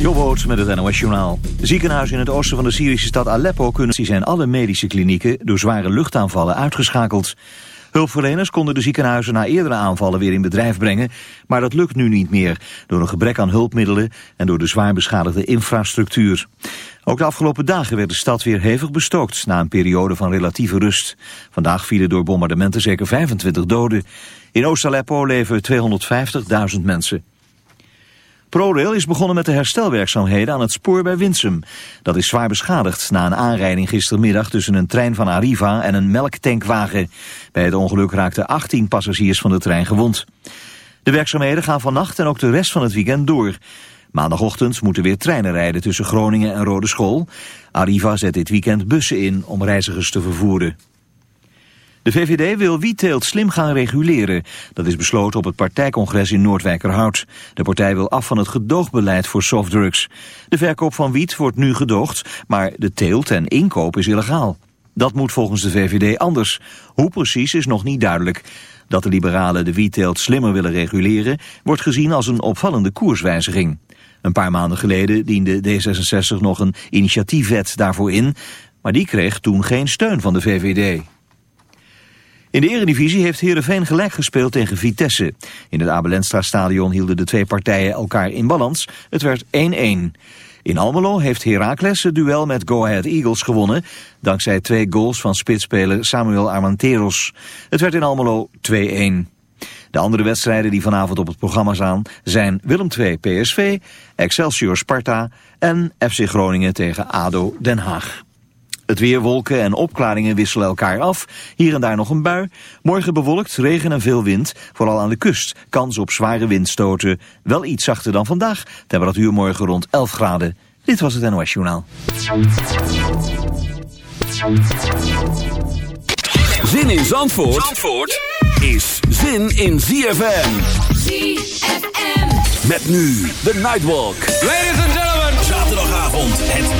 Jobboot met het NOS Journaal. Ziekenhuizen in het oosten van de Syrische stad Aleppo kunnen... zijn alle medische klinieken door zware luchtaanvallen uitgeschakeld. Hulpverleners konden de ziekenhuizen na eerdere aanvallen weer in bedrijf brengen... maar dat lukt nu niet meer door een gebrek aan hulpmiddelen... en door de zwaar beschadigde infrastructuur. Ook de afgelopen dagen werd de stad weer hevig bestookt... na een periode van relatieve rust. Vandaag vielen door bombardementen zeker 25 doden. In Oost-Aleppo leven 250.000 mensen. ProRail is begonnen met de herstelwerkzaamheden aan het spoor bij Winsum. Dat is zwaar beschadigd na een aanrijding gistermiddag tussen een trein van Arriva en een melktankwagen. Bij het ongeluk raakten 18 passagiers van de trein gewond. De werkzaamheden gaan vannacht en ook de rest van het weekend door. Maandagochtend moeten weer treinen rijden tussen Groningen en Rode School. Arriva zet dit weekend bussen in om reizigers te vervoeren. De VVD wil wietteelt slim gaan reguleren. Dat is besloten op het partijcongres in Noordwijkerhout. De partij wil af van het gedoogbeleid voor softdrugs. De verkoop van wiet wordt nu gedoogd, maar de teelt en inkoop is illegaal. Dat moet volgens de VVD anders. Hoe precies is nog niet duidelijk. Dat de liberalen de wietteelt slimmer willen reguleren... wordt gezien als een opvallende koerswijziging. Een paar maanden geleden diende D66 nog een initiatiefwet daarvoor in... maar die kreeg toen geen steun van de VVD. In de eredivisie heeft Heerenveen gelijk gespeeld tegen Vitesse. In het Abelenstra stadion hielden de twee partijen elkaar in balans. Het werd 1-1. In Almelo heeft Heracles het duel met Go Ahead Eagles gewonnen... dankzij twee goals van spitsspeler Samuel Armenteros. Het werd in Almelo 2-1. De andere wedstrijden die vanavond op het programma staan zijn Willem II PSV, Excelsior Sparta en FC Groningen tegen ADO Den Haag. Het weer, wolken en opklaringen wisselen elkaar af. Hier en daar nog een bui. Morgen bewolkt, regen en veel wind. Vooral aan de kust. Kans op zware windstoten. Wel iets zachter dan vandaag. Temperatuur morgen rond 11 graden. Dit was het NOS Journaal. Zin in Zandvoort, Zandvoort is zin in ZFM. ZFM. Met nu de Nightwalk. Ladies and gentlemen. Zaterdagavond het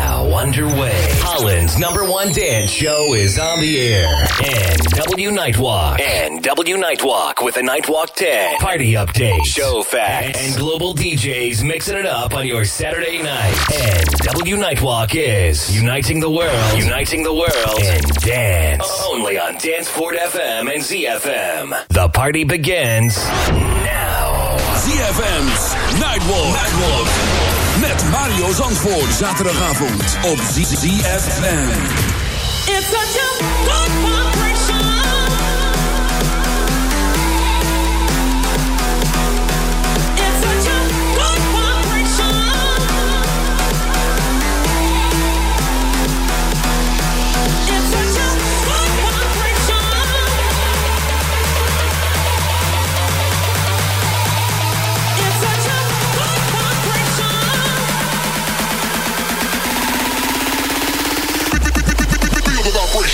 underway. Holland's number one dance show is on the air. NW Nightwalk. NW Nightwalk with a Nightwalk 10. Party update. Show facts. And global DJs mixing it up on your Saturday night. NW Nightwalk is uniting the world. Uniting the world. in dance. Only on Danceport FM and ZFM. The party begins now. ZFM's Nightwalk. Nightwalk. Met Mario Zandvoort. Zaterdagavond op ZFM. It's a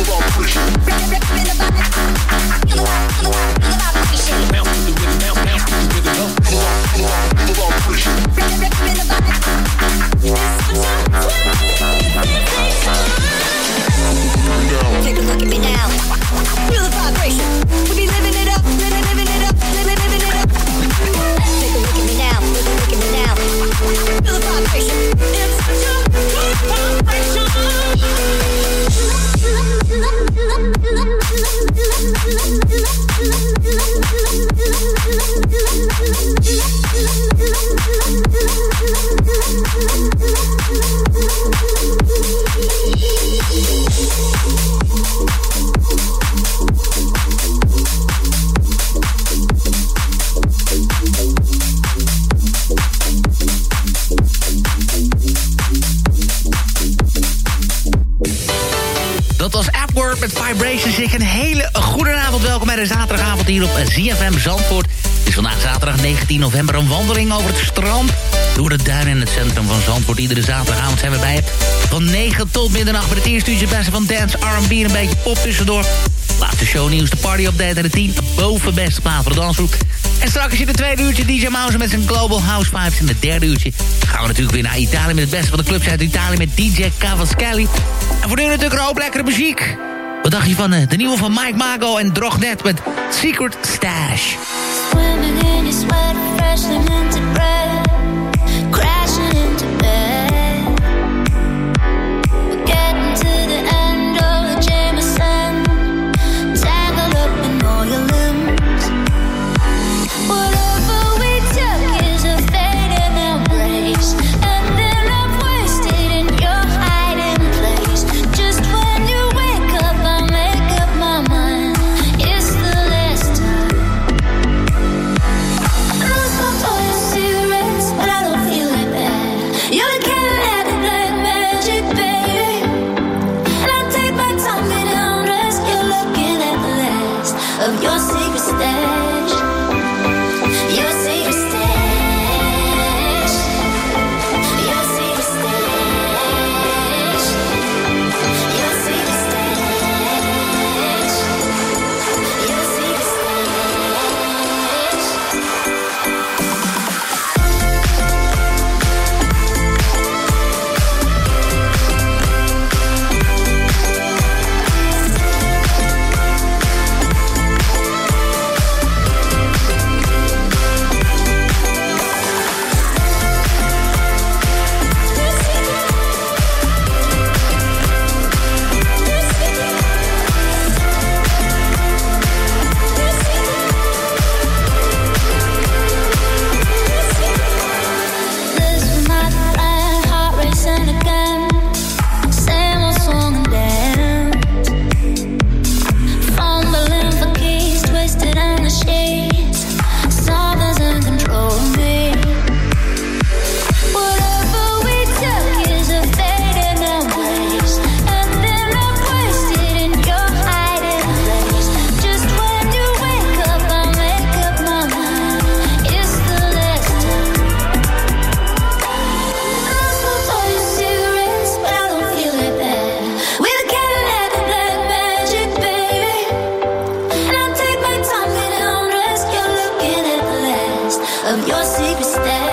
Move on, push. Bring it back, bring it back. You know what? You know what? Tot middernacht met het eerste uurtje beste van dance, R&B en een beetje pop tussendoor. Laatste shownieuws, de party update en de 10 boven beste plaat voor de dansgroep. En straks in het tweede uurtje DJ Mouse met zijn Global House Vibes. In het derde uurtje gaan we natuurlijk weer naar Italië... met het beste van de clubs uit Italië met DJ Cavaschelli. En voor natuurlijk een hoop lekkere muziek. Wat dacht je van eh, de nieuwe van Mike Mago en Drognet met Secret Stash? your secret stash.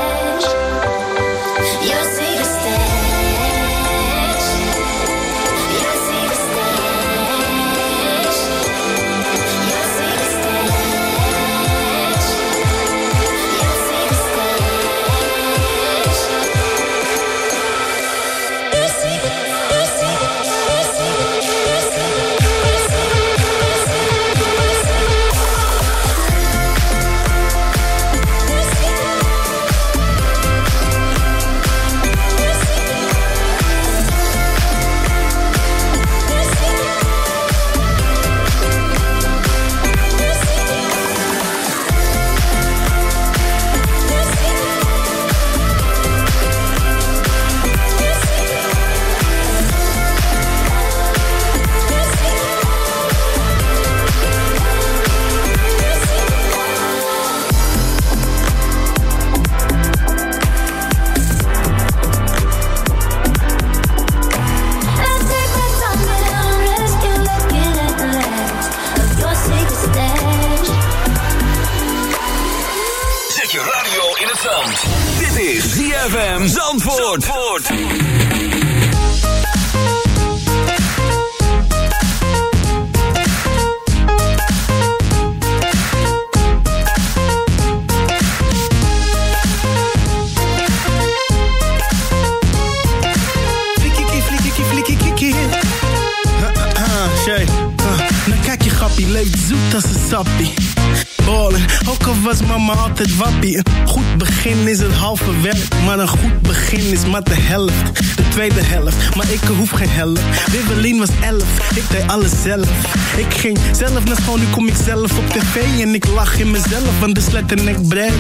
Tweede helft, maar ik hoef geen helft. Wibbelin was elf, ik deed alles zelf. Ik ging zelf naar school, nu kom ik zelf op tv. En ik lach in mezelf, want de sletten ik breed.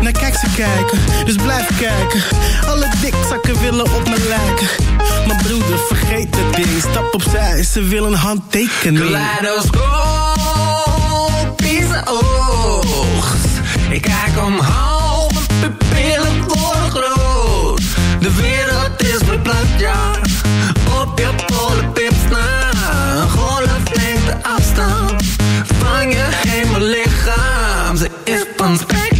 Nou kijk ze kijken, dus blijf kijken. Alle dikzakken willen op me lijken. Mijn broeder, vergeet het ding. Stap opzij, ze willen handtekening. Kaleidoscopische oogst. Ik kijk omhoog, is van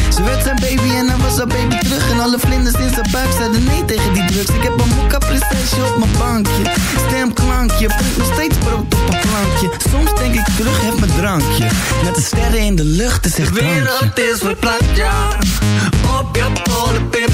Ze werd zijn baby en hij was haar baby terug. En alle vlinders in zijn buik zeiden nee tegen die drugs. Ik heb een mokka PlayStation op mijn bankje. Stemklankje, brengt nog steeds brood op een plankje. Soms denk ik terug, heb mijn drankje. Met de sterren in de lucht, is echt De drankje. wereld is verplaatst, ja. Op je polenpips.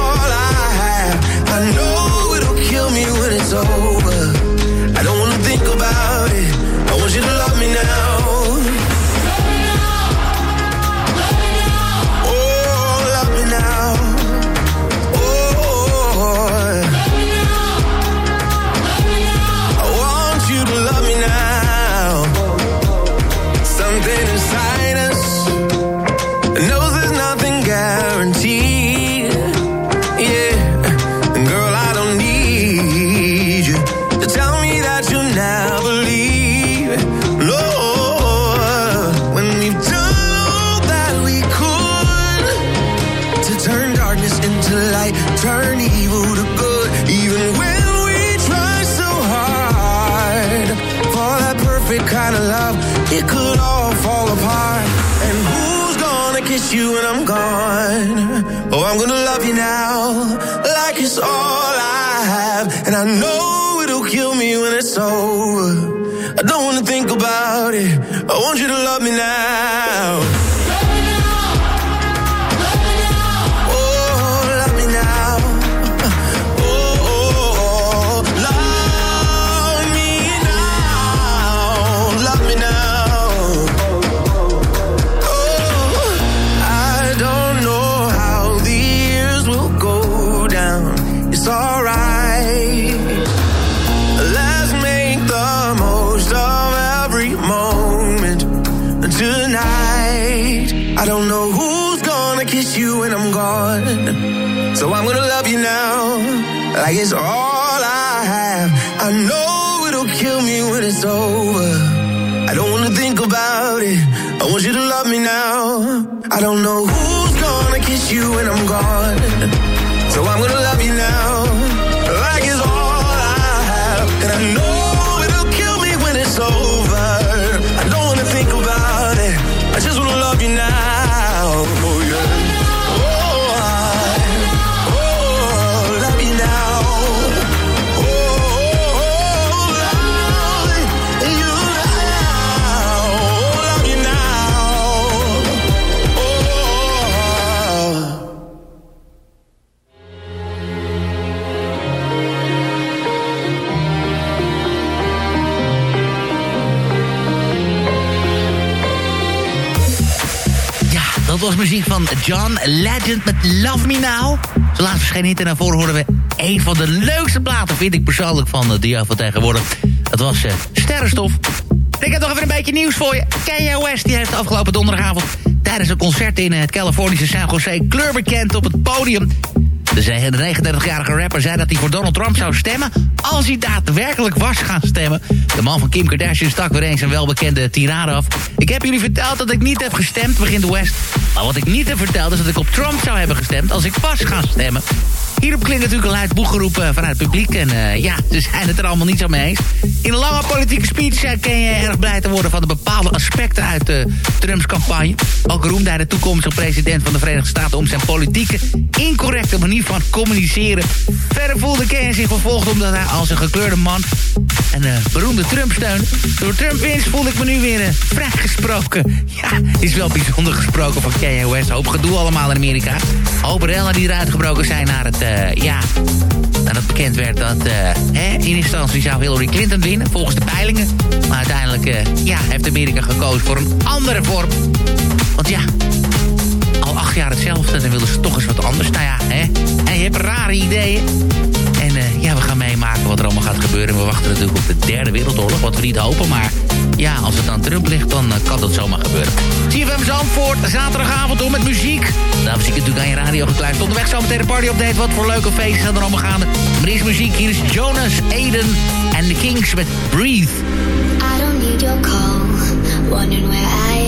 van John Legend met Love Me Now. Zo laatst verscheen hit en daarvoor hoorden we een van de leukste platen, vind ik persoonlijk, van de dia van tegenwoordig. Dat was eh, Sterrenstof. En ik heb nog even een beetje nieuws voor je. Kanye West die heeft afgelopen donderdagavond tijdens een concert in het Californische San Jose kleur bekend op het podium. De 39-jarige rapper zei dat hij voor Donald Trump zou stemmen... als hij daadwerkelijk was gaan stemmen. De man van Kim Kardashian stak weer eens een welbekende tirade af. Ik heb jullie verteld dat ik niet heb gestemd, begint West. Maar wat ik niet heb verteld is dat ik op Trump zou hebben gestemd... als ik was gaan stemmen. Hierop klinkt natuurlijk een luid boegeroep eh, vanuit het publiek. En eh, ja, ze zijn het er allemaal niet zo mee eens. In een lange politieke speech uh, je erg blij te worden... van de bepaalde aspecten uit uh, Trumps campagne. Ook roemde hij de toekomstige president van de Verenigde Staten... om zijn politieke, incorrecte manier van communiceren. Verder voelde Kanye zich vervolgd omdat hij als een gekleurde man... een beroemde Trump steunde. Door Trump winst voelde ik me nu weer vrijgesproken. Ja, is wel bijzonder gesproken van Kanye West. Hoop gedoe allemaal in Amerika. Hoop rellen die eruit gebroken zijn naar het uh, ja, nadat bekend werd dat uh, hè, in instantie zou Hillary Clinton winnen, volgens de peilingen. Maar uiteindelijk uh, ja, heeft Amerika gekozen voor een andere vorm. Want ja, al acht jaar hetzelfde, dan willen ze toch eens wat anders. Nou ja, hè, en je hebt rare ideeën. En ja, we gaan meemaken wat er allemaal gaat gebeuren. We wachten natuurlijk op de derde wereldoorlog, wat we niet hopen. Maar ja, als het aan Trump ligt, dan kan dat zomaar gebeuren. CFM Zandvoort, zaterdagavond door met muziek. Daarom zie ik natuurlijk aan je radio gekluisterd. Onderweg zo meteen een party update. Wat voor leuke feesten zijn er allemaal gaande. Maar eerst muziek. Hier is Jonas, Aiden en The Kings met Breathe. I don't need your call. Wondering where I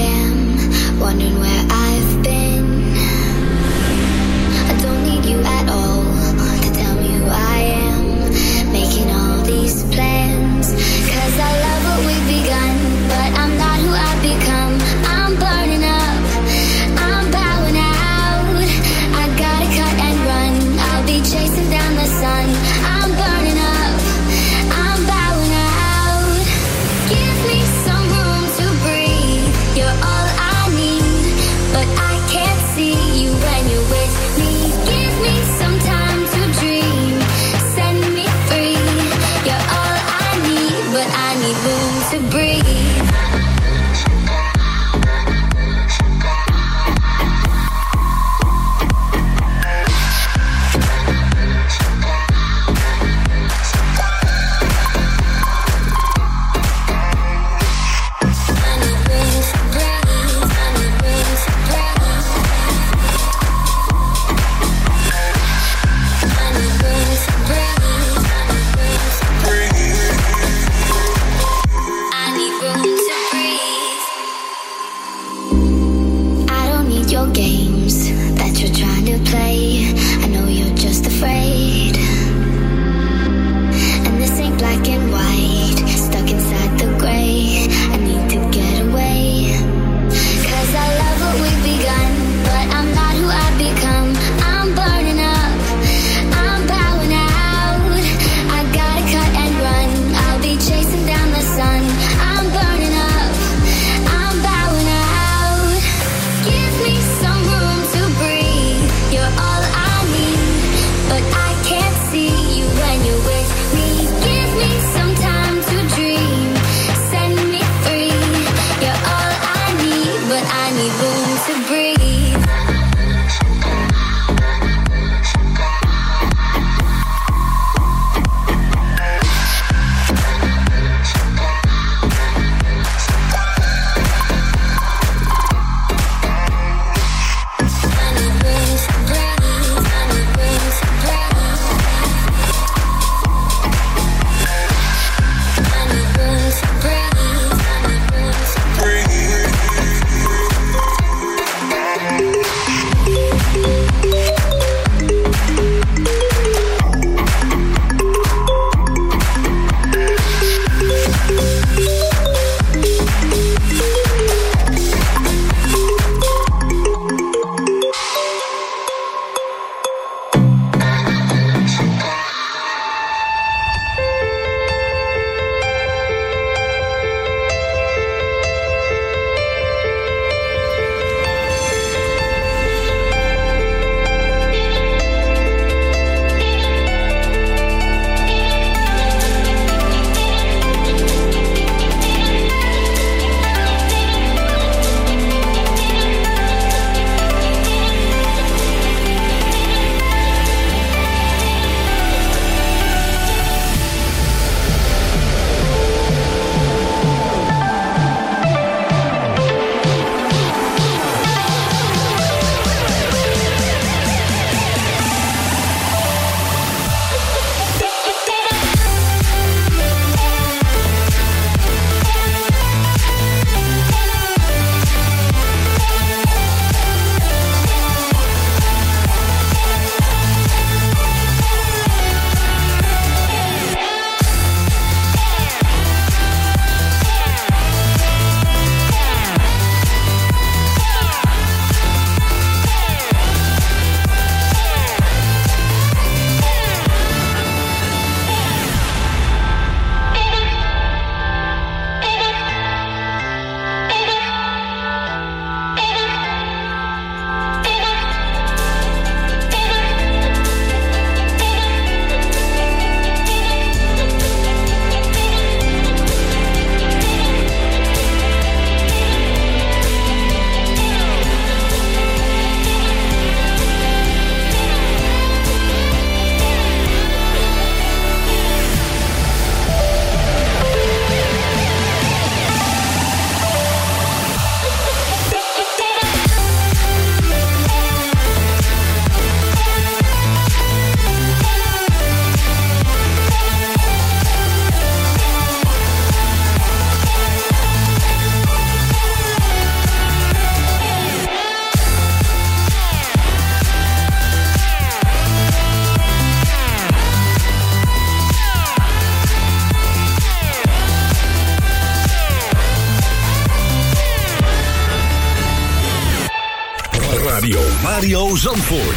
Zandvoort.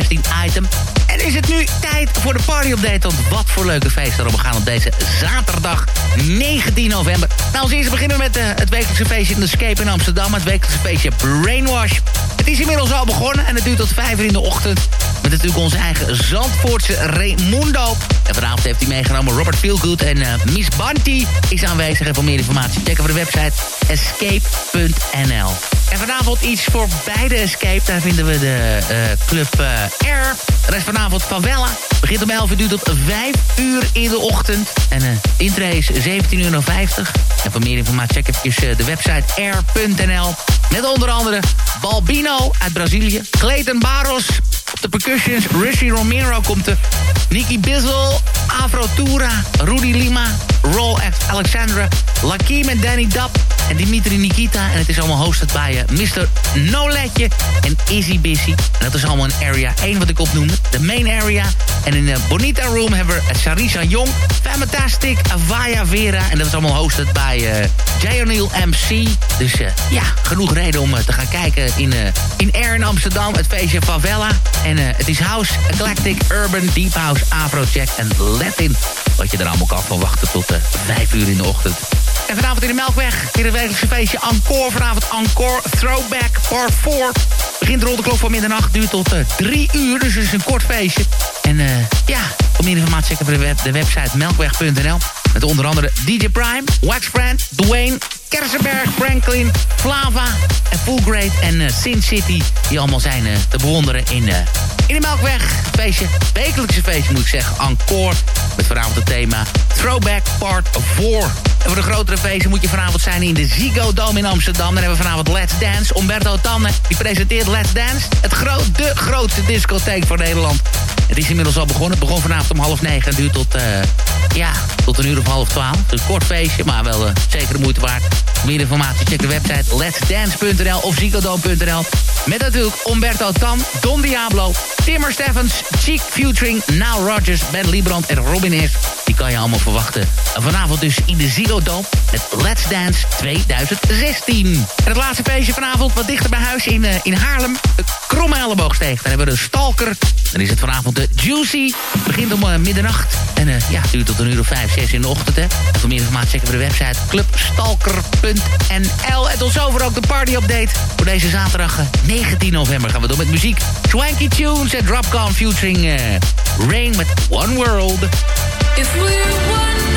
16 item. En is het nu tijd voor de party-update. Want wat voor leuke feesten erop gaan op deze zaterdag 19 november. Nou, als eerste beginnen we met uh, het wekelijkse feestje in de Escape in Amsterdam. Het wekelijkse feestje Brainwash. Het is inmiddels al begonnen en het duurt tot 5 uur in de ochtend. Met natuurlijk onze eigen Zandvoortse Raimundo. En vanavond heeft hij meegenomen Robert Feelgood en eh, Miss Banti is aanwezig. En voor meer informatie checken we de website escape.nl. En vanavond iets voor beide Escape. Daar vinden we de uh, club uh, R. Er vanavond Favela. Begint om 11 uur tot 5 uur in de ochtend. En uh, intree is 17,50 uur. En voor meer informatie check even de website r.nl. Met onder andere Balbino uit Brazilië. Clayton Barros op de percussions. Rishi Romero komt er. Nicky Bizzle, Afro Tura, Rudy Lima, Roll Alexandra, Lakim en Danny Dab en Dimitri Nikita. En het is allemaal hosted bij uh, Mr. Noletje en Izzy Busy. En dat is allemaal in area 1 wat ik opnoemde. De main area. En in de Bonita Room hebben we Sarisa Jong, Fantastic, Avaya Vera. En dat is allemaal hosted bij uh, J. O'Neill MC. Dus eh, ja, genoeg reden om eh, te gaan kijken in, eh, in Air in Amsterdam. Het feestje Favela. En eh, het is house, eclectic, urban, deep house, afrojack en latin. Wat je er allemaal kan verwachten tot uh, 5 uur in de ochtend. En vanavond in de Melkweg, wekelijkse feestje Encore. Vanavond Encore Throwback Part 4. Begint rond de klok van middernacht, duurt tot uh, 3 uur. Dus het is een kort feestje. En uh, ja, voor meer informatie checken we de, web, de website melkweg.nl. Met onder andere DJ Prime, Waxbrand, Dwayne, Kersenberg, Franklin, Flava en Fullgrade en uh, Sin City. Die allemaal zijn uh, te bewonderen in, uh, in de Melkweg. Feestje, wekelijkse feestje moet ik zeggen. Encore. Met vanavond het thema Throwback Part 4. En voor de grotere feesten moet je vanavond zijn in de Ziggo Dome in Amsterdam. Dan hebben we vanavond Let's Dance. Umberto Tanne, die presenteert Let's Dance. Het groot, de grootste discotheek van Nederland. Het is inmiddels al begonnen. Het begon vanavond om half negen en duurt tot, uh, ja, tot een uur of half twaalf. Een kort feestje, maar wel uh, zeker de moeite waard. Meer informatie check de website letsdance.nl of ziggodome.nl. Met natuurlijk Umberto Tan, Don Diablo, Timmer Steffens, Cheek Futuring, Nile Rodgers, Ben Liebrand en Robin S. Die kan je allemaal verwachten. Vanavond dus in de Dome met Let's Dance 2016. En het laatste feestje vanavond wat dichter bij huis in, uh, in Haarlem. De Kromme Elleboogsteeg. Dan hebben we de Stalker. Dan is het vanavond de Juicy. Begint om uh, middernacht. En uh, ja, duurt tot een uur of vijf, zes in de ochtend. Hè. En voor meer informatie checken we de website clubstalker.nl. En tot zover ook de party-update. Voor deze zaterdag 19 november gaan we door met muziek. Swanky Tunes en Dropcon featuring Rain met One World. If we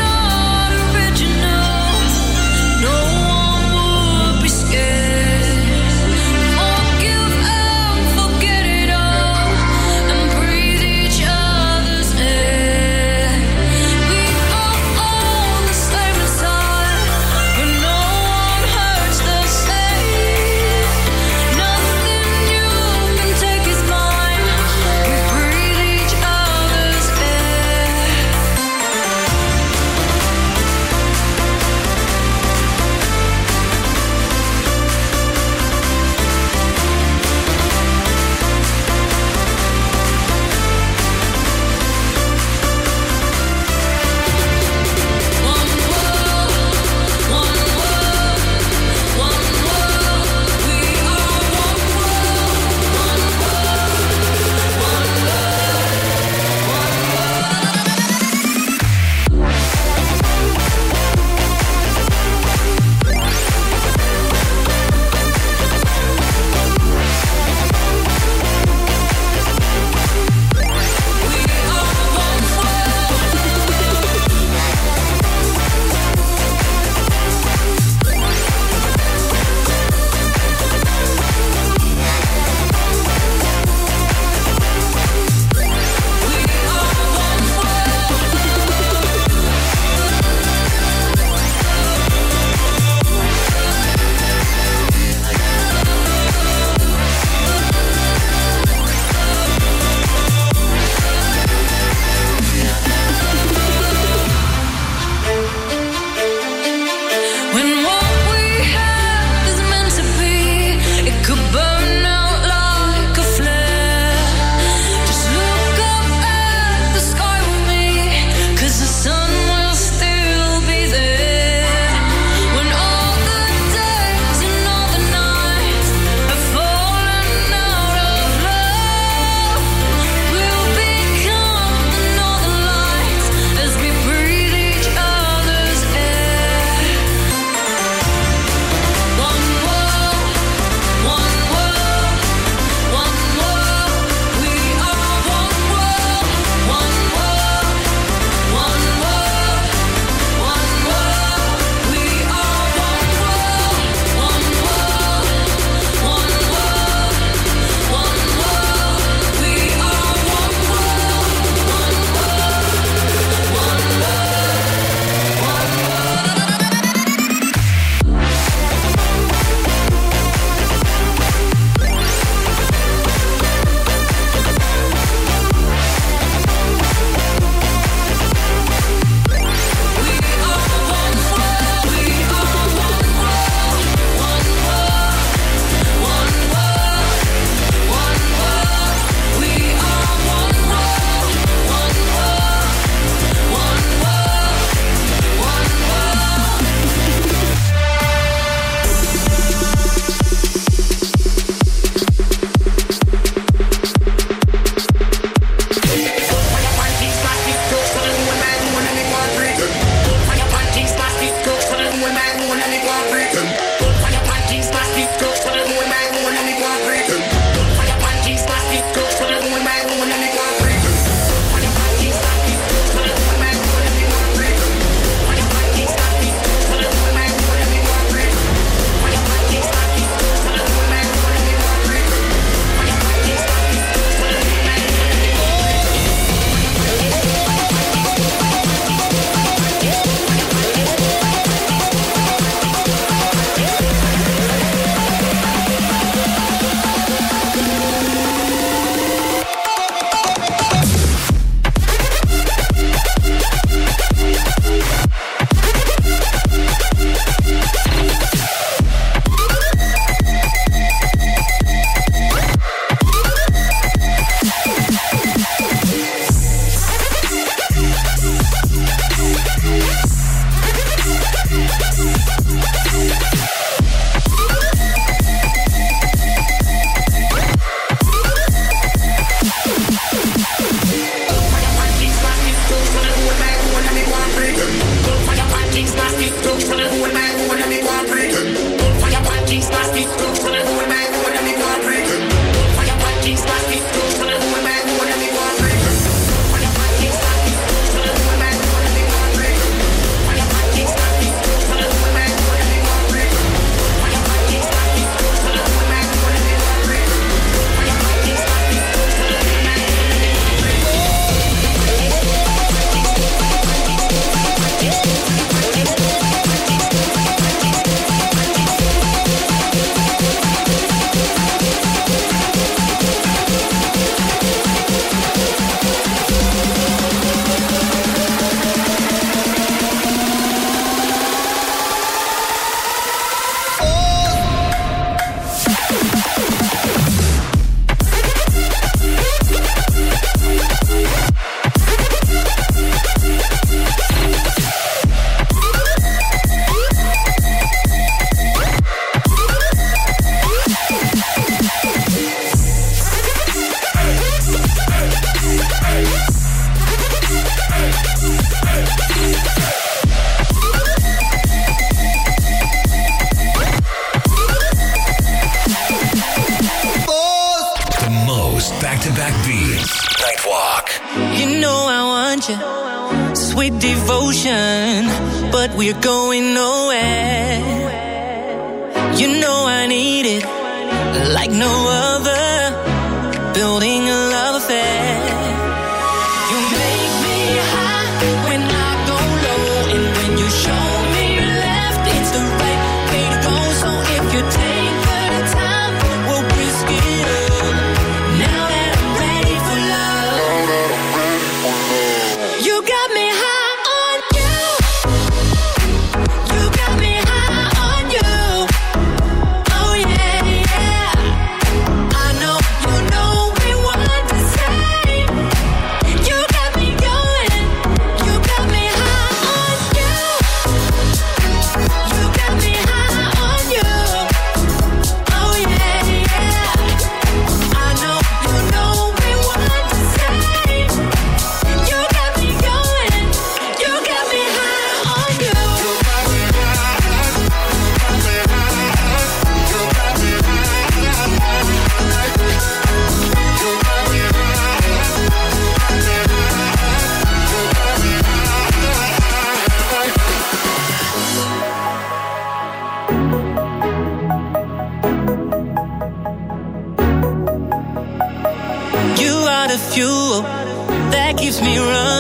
me run.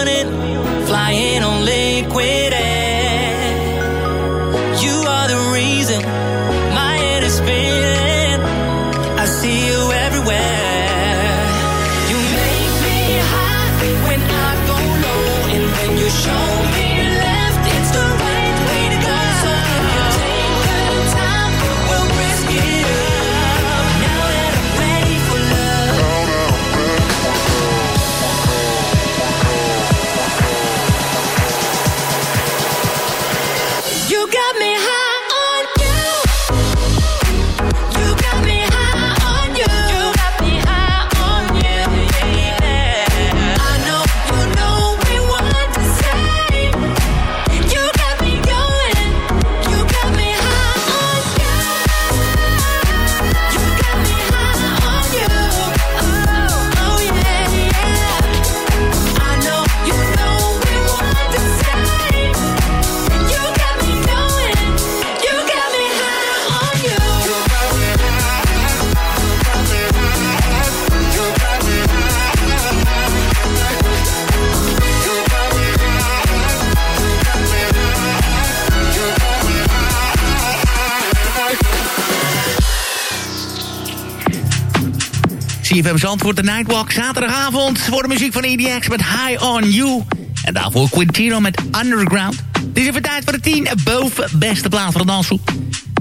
CFM Zandvoort, de Nightwalk. Zaterdagavond voor de muziek van EDX met High On You. En daarvoor Quintino met Underground. Het is even tijd voor de 10 boven beste plaat van de dansgroep.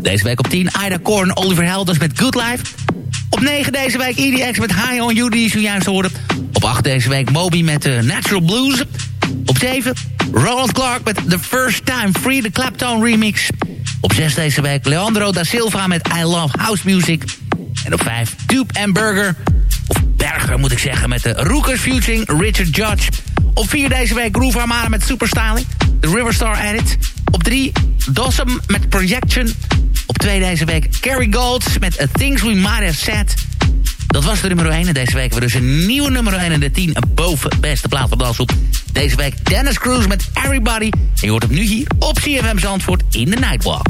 Deze week op 10 Ida Korn, Oliver Helders met Good Life. Op 9 deze week EDX met High On You, die zojuist hoorde. Op 8 deze week Moby met uh, Natural Blues. Op 7 Ronald Clark met The First Time Free, de Clapton remix. Op 6 deze week Leandro da Silva met I Love House Music. En op 5 Tube and Burger, of Berger moet ik zeggen, met de Rookers Futuring Richard Judge. Op 4 deze week Groove Armada met Superstyling, de Riverstar Edit. Op 3 Dossum met Projection. Op 2 deze week Carrie Gold met A Things We Might Have Said. Dat was de nummer 1 en deze week hebben we dus een nieuwe nummer 1 in de 10 boven beste plaat van Dansgroep. Deze week Dennis Cruz met Everybody. En je hoort hem nu hier op CFM Zandvoort in de Nightwalk.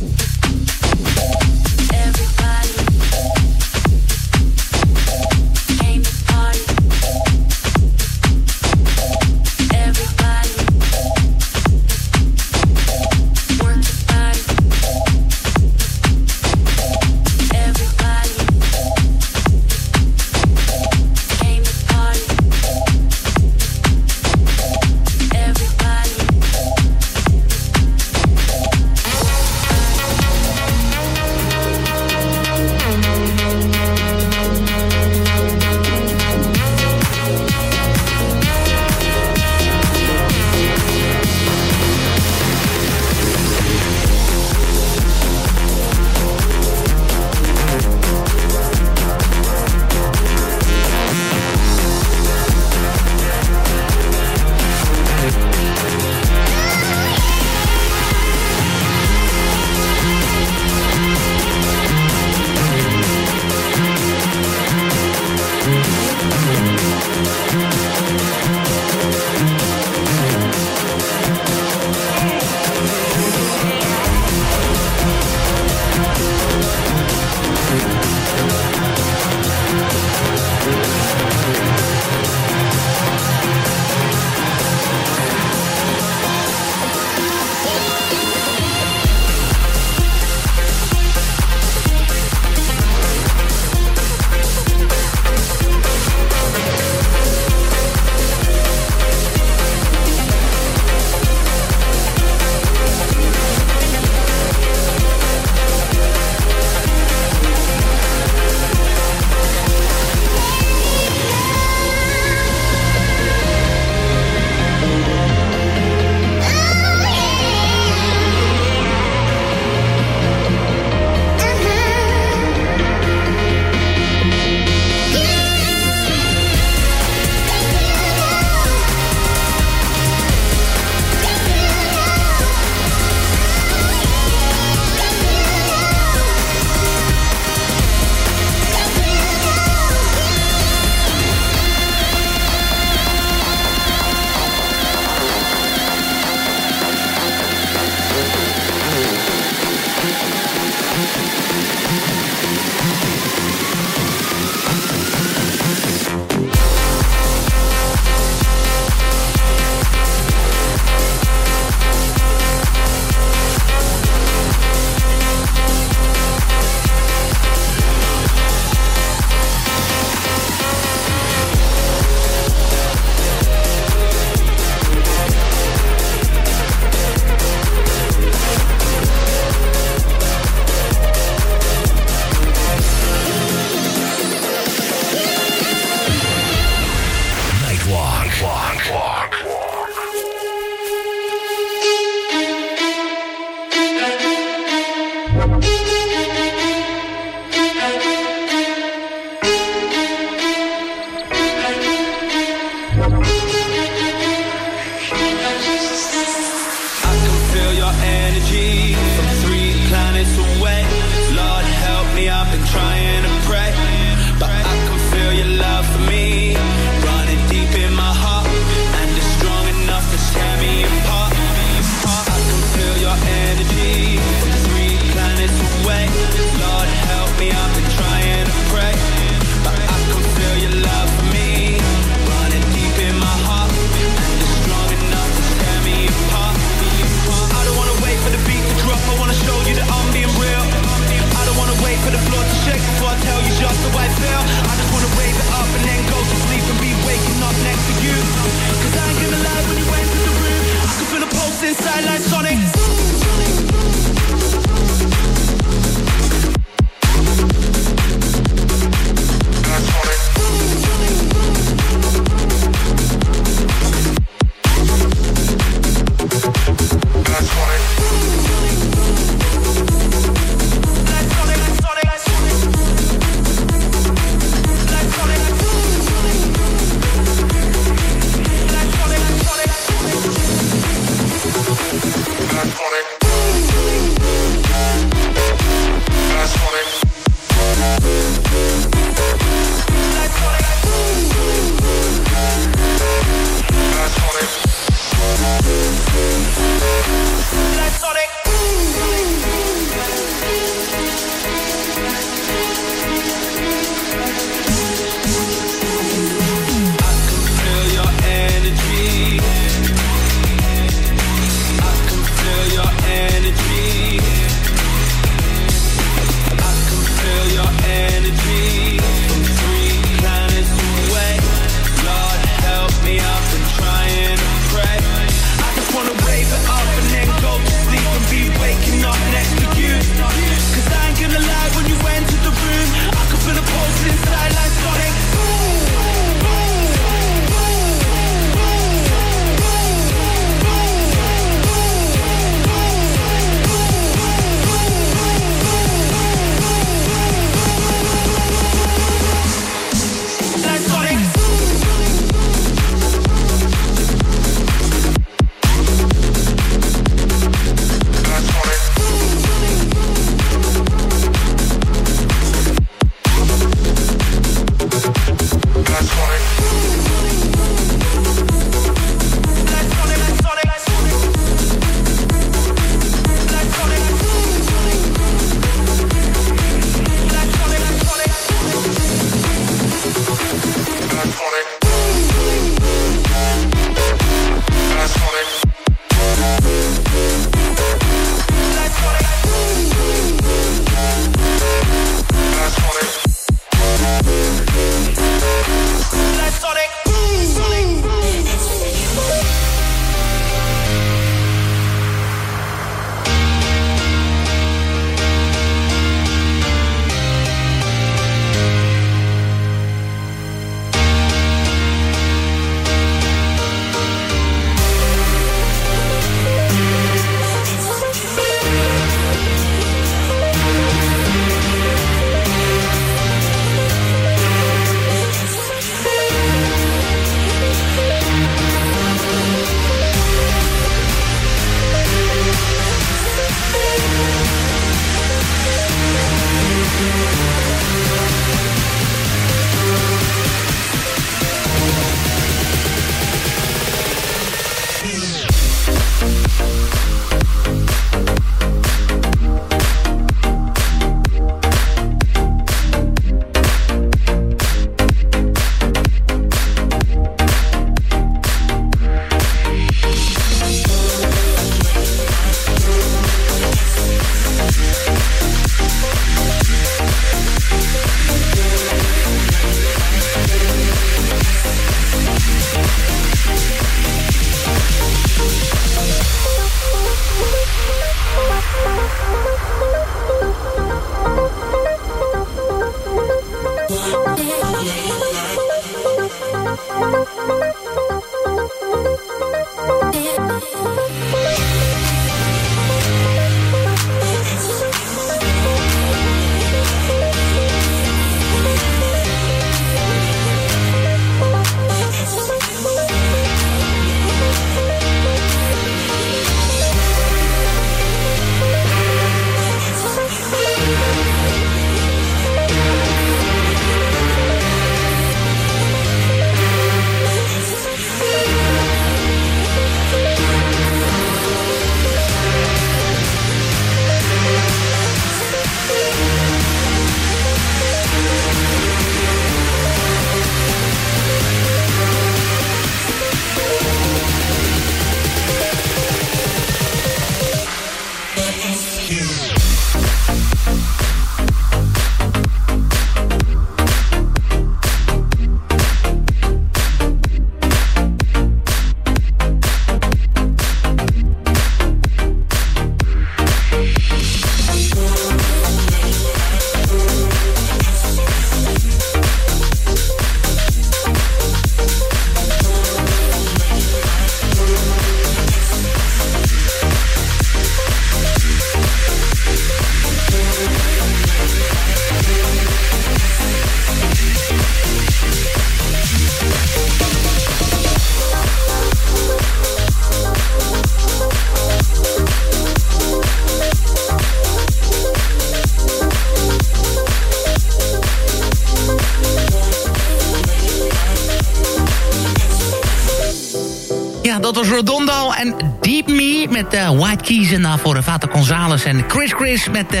Met uh, White Keys. En daarvoor uh, Vater Gonzalez en Chris Chris met uh,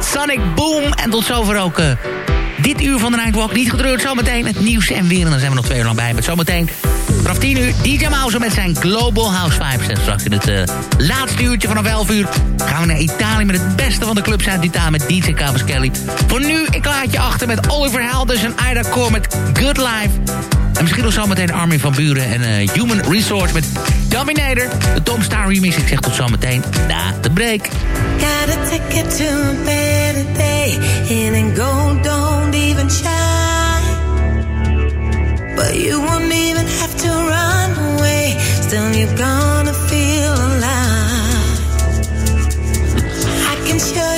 Sonic Boom. En tot zover ook dit uur van de Nightwalk. Niet gedreurd, zometeen het nieuws en weer. En dan zijn we nog twee uur lang bij. Met zometeen vanaf 10 uur DJ Mouse met zijn Global House Vibes. En straks in het laatste uurtje vanaf 11 uur gaan we naar Italië... met het beste van de clubs uit Italië met DJ Kelly. Voor nu een klaartje achter met Oliver Helders en Ida Core met Good Life... En misschien nog zometeen Armin van Buren en Human Resource met Dominator. De Tom Star remix. Ik zeg tot zometeen na de break. Got a ticket to a better day. And gold don't even shine. But you won't even have to run away. Still you're gonna feel alive. I can show you